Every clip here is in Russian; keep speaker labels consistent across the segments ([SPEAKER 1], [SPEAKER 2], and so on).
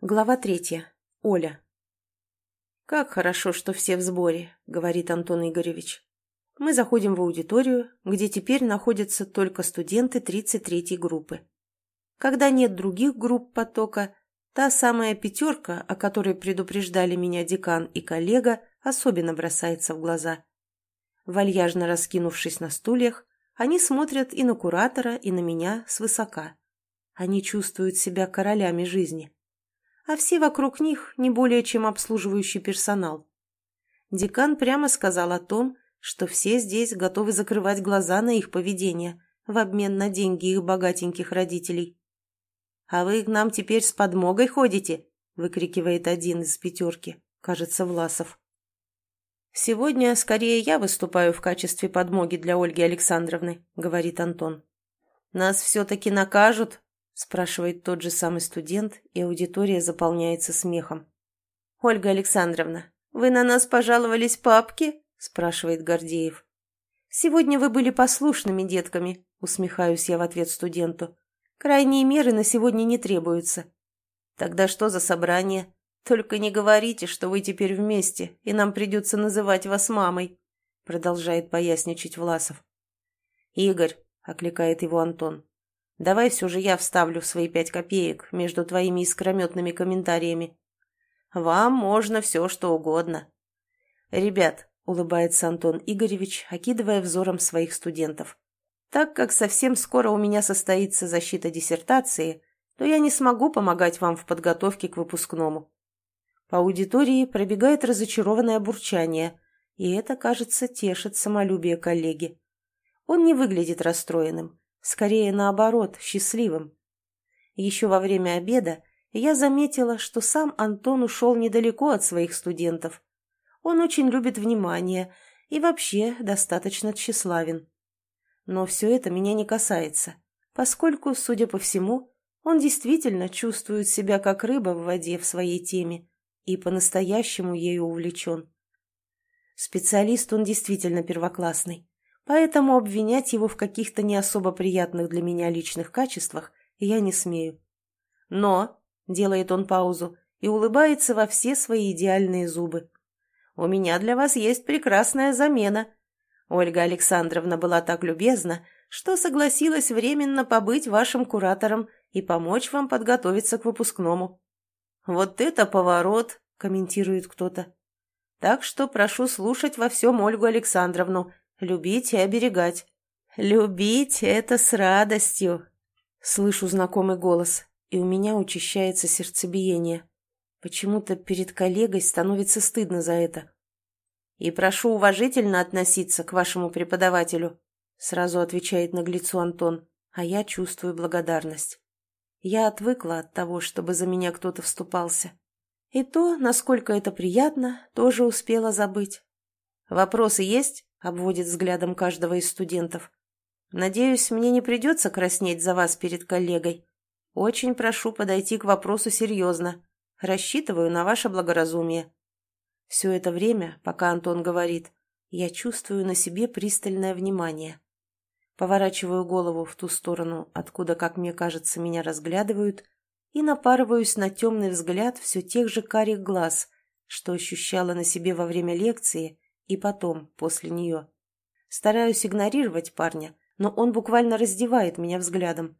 [SPEAKER 1] Глава третья. Оля. «Как хорошо, что все в сборе», — говорит Антон Игоревич. Мы заходим в аудиторию, где теперь находятся только студенты 33-й группы. Когда нет других групп потока, та самая пятерка, о которой предупреждали меня декан и коллега, особенно бросается в глаза. Вальяжно раскинувшись на стульях, они смотрят и на куратора, и на меня свысока. Они чувствуют себя королями жизни а все вокруг них не более чем обслуживающий персонал. Декан прямо сказал о том, что все здесь готовы закрывать глаза на их поведение в обмен на деньги их богатеньких родителей. «А вы к нам теперь с подмогой ходите?» – выкрикивает один из пятерки, кажется, Власов. «Сегодня скорее я выступаю в качестве подмоги для Ольги Александровны», – говорит Антон. «Нас все-таки накажут?» Спрашивает тот же самый студент, и аудитория заполняется смехом. «Ольга Александровна, вы на нас пожаловались папке?» спрашивает Гордеев. «Сегодня вы были послушными детками», усмехаюсь я в ответ студенту. «Крайние меры на сегодня не требуются». «Тогда что за собрание? Только не говорите, что вы теперь вместе, и нам придется называть вас мамой», продолжает поясничать Власов. «Игорь», — окликает его Антон, Давай все же я вставлю свои пять копеек между твоими искрометными комментариями. Вам можно все, что угодно. Ребят, улыбается Антон Игоревич, окидывая взором своих студентов. Так как совсем скоро у меня состоится защита диссертации, то я не смогу помогать вам в подготовке к выпускному. По аудитории пробегает разочарованное бурчание, и это, кажется, тешит самолюбие коллеги. Он не выглядит расстроенным. Скорее наоборот, счастливым. Еще во время обеда я заметила, что сам Антон ушел недалеко от своих студентов. Он очень любит внимание и вообще достаточно тщеславен. Но все это меня не касается, поскольку, судя по всему, он действительно чувствует себя как рыба в воде в своей теме и по-настоящему ею увлечен. Специалист он действительно первоклассный поэтому обвинять его в каких-то не особо приятных для меня личных качествах я не смею. Но, — делает он паузу, и улыбается во все свои идеальные зубы, — у меня для вас есть прекрасная замена. Ольга Александровна была так любезна, что согласилась временно побыть вашим куратором и помочь вам подготовиться к выпускному. «Вот это поворот!» — комментирует кто-то. «Так что прошу слушать во всем Ольгу Александровну Любить и оберегать. Любить — это с радостью. Слышу знакомый голос, и у меня учащается сердцебиение. Почему-то перед коллегой становится стыдно за это. И прошу уважительно относиться к вашему преподавателю, сразу отвечает наглецу Антон, а я чувствую благодарность. Я отвыкла от того, чтобы за меня кто-то вступался. И то, насколько это приятно, тоже успела забыть. Вопросы есть? Обводит взглядом каждого из студентов. «Надеюсь, мне не придется краснеть за вас перед коллегой. Очень прошу подойти к вопросу серьезно. Рассчитываю на ваше благоразумие». Все это время, пока Антон говорит, я чувствую на себе пристальное внимание. Поворачиваю голову в ту сторону, откуда, как мне кажется, меня разглядывают, и напарываюсь на темный взгляд все тех же карих глаз, что ощущала на себе во время лекции и потом, после нее. Стараюсь игнорировать парня, но он буквально раздевает меня взглядом.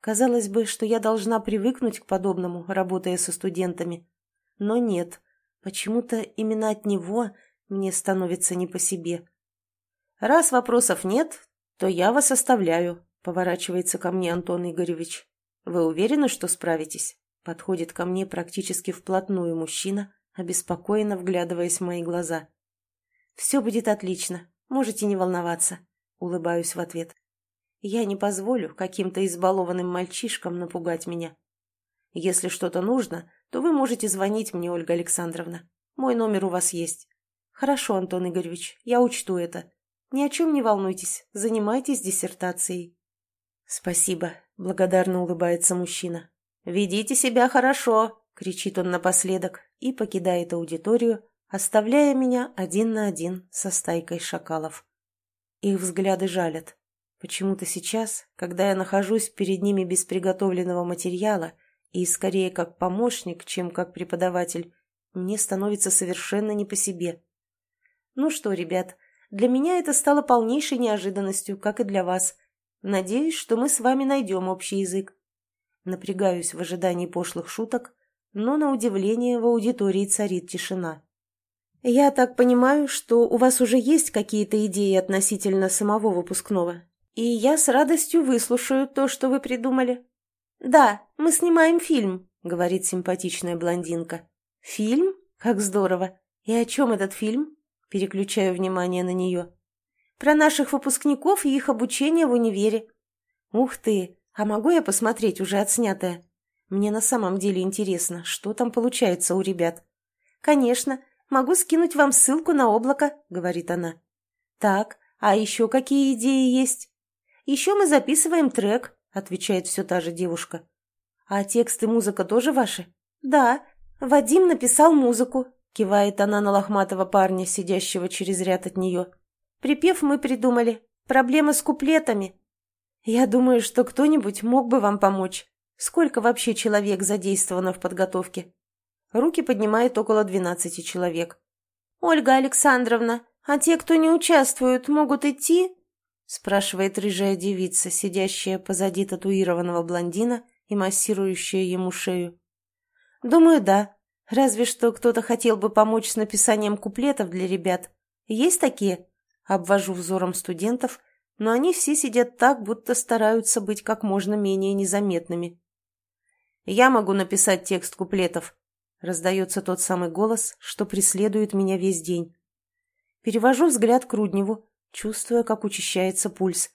[SPEAKER 1] Казалось бы, что я должна привыкнуть к подобному, работая со студентами. Но нет, почему-то именно от него мне становится не по себе. «Раз вопросов нет, то я вас оставляю», — поворачивается ко мне Антон Игоревич. «Вы уверены, что справитесь?» Подходит ко мне практически вплотную мужчина, обеспокоенно вглядываясь в мои глаза. «Все будет отлично, можете не волноваться», — улыбаюсь в ответ. «Я не позволю каким-то избалованным мальчишкам напугать меня. Если что-то нужно, то вы можете звонить мне, Ольга Александровна. Мой номер у вас есть». «Хорошо, Антон Игоревич, я учту это. Ни о чем не волнуйтесь, занимайтесь диссертацией». «Спасибо», — благодарно улыбается мужчина. «Ведите себя хорошо», — кричит он напоследок и покидает аудиторию, оставляя меня один на один со стайкой шакалов. Их взгляды жалят. Почему-то сейчас, когда я нахожусь перед ними без приготовленного материала И скорее как помощник, чем как преподаватель, мне становится совершенно не по себе. Ну что, ребят, для меня это стало полнейшей неожиданностью, как и для вас. Надеюсь, что мы с вами найдем общий язык. Напрягаюсь в ожидании пошлых шуток, но на удивление в аудитории царит тишина. «Я так понимаю, что у вас уже есть какие-то идеи относительно самого выпускного, и я с радостью выслушаю то, что вы придумали». «Да, мы снимаем фильм», — говорит симпатичная блондинка. «Фильм? Как здорово! И о чем этот фильм?» Переключаю внимание на нее. «Про наших выпускников и их обучение в универе». «Ух ты! А могу я посмотреть уже отснятое? Мне на самом деле интересно, что там получается у ребят». «Конечно. Могу скинуть вам ссылку на облако», — говорит она. «Так, а еще какие идеи есть?» «Еще мы записываем трек», — отвечает все та же девушка. «А текст и музыка тоже ваши?» «Да, Вадим написал музыку», — кивает она на лохматого парня, сидящего через ряд от нее. «Припев мы придумали. Проблемы с куплетами. Я думаю, что кто-нибудь мог бы вам помочь. Сколько вообще человек задействовано в подготовке?» Руки поднимает около двенадцати человек. «Ольга Александровна, а те, кто не участвуют, могут идти?» спрашивает рыжая девица, сидящая позади татуированного блондина и массирующая ему шею. «Думаю, да. Разве что кто-то хотел бы помочь с написанием куплетов для ребят. Есть такие?» Обвожу взором студентов, но они все сидят так, будто стараются быть как можно менее незаметными. «Я могу написать текст куплетов», Раздается тот самый голос, что преследует меня весь день. Перевожу взгляд к Рудневу, чувствуя, как учащается пульс.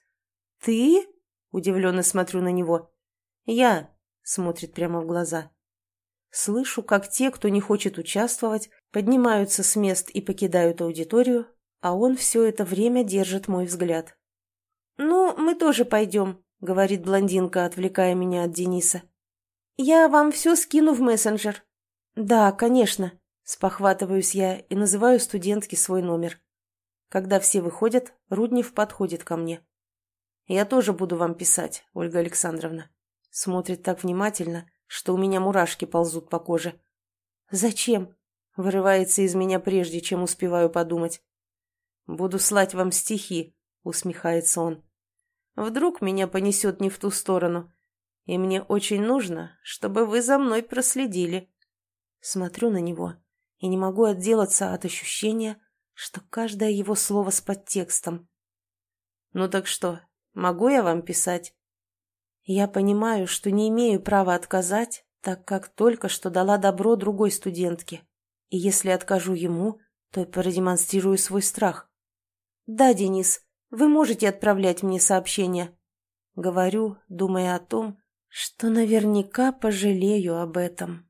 [SPEAKER 1] «Ты?» – удивленно смотрю на него. «Я», – смотрит прямо в глаза. Слышу, как те, кто не хочет участвовать, поднимаются с мест и покидают аудиторию, а он все это время держит мой взгляд. «Ну, мы тоже пойдем», — говорит блондинка, отвлекая меня от Дениса. «Я вам все скину в мессенджер. «Да, конечно», — спохватываюсь я и называю студентке свой номер. Когда все выходят, Руднев подходит ко мне. «Я тоже буду вам писать, Ольга Александровна». Смотрит так внимательно, что у меня мурашки ползут по коже. «Зачем?» — вырывается из меня прежде, чем успеваю подумать. «Буду слать вам стихи», — усмехается он. «Вдруг меня понесет не в ту сторону, и мне очень нужно, чтобы вы за мной проследили». Смотрю на него и не могу отделаться от ощущения, что каждое его слово с подтекстом. «Ну так что, могу я вам писать?» Я понимаю, что не имею права отказать, так как только что дала добро другой студентке. И если откажу ему, то продемонстрирую свой страх. «Да, Денис, вы можете отправлять мне сообщения». Говорю, думая о том, что наверняка пожалею об этом.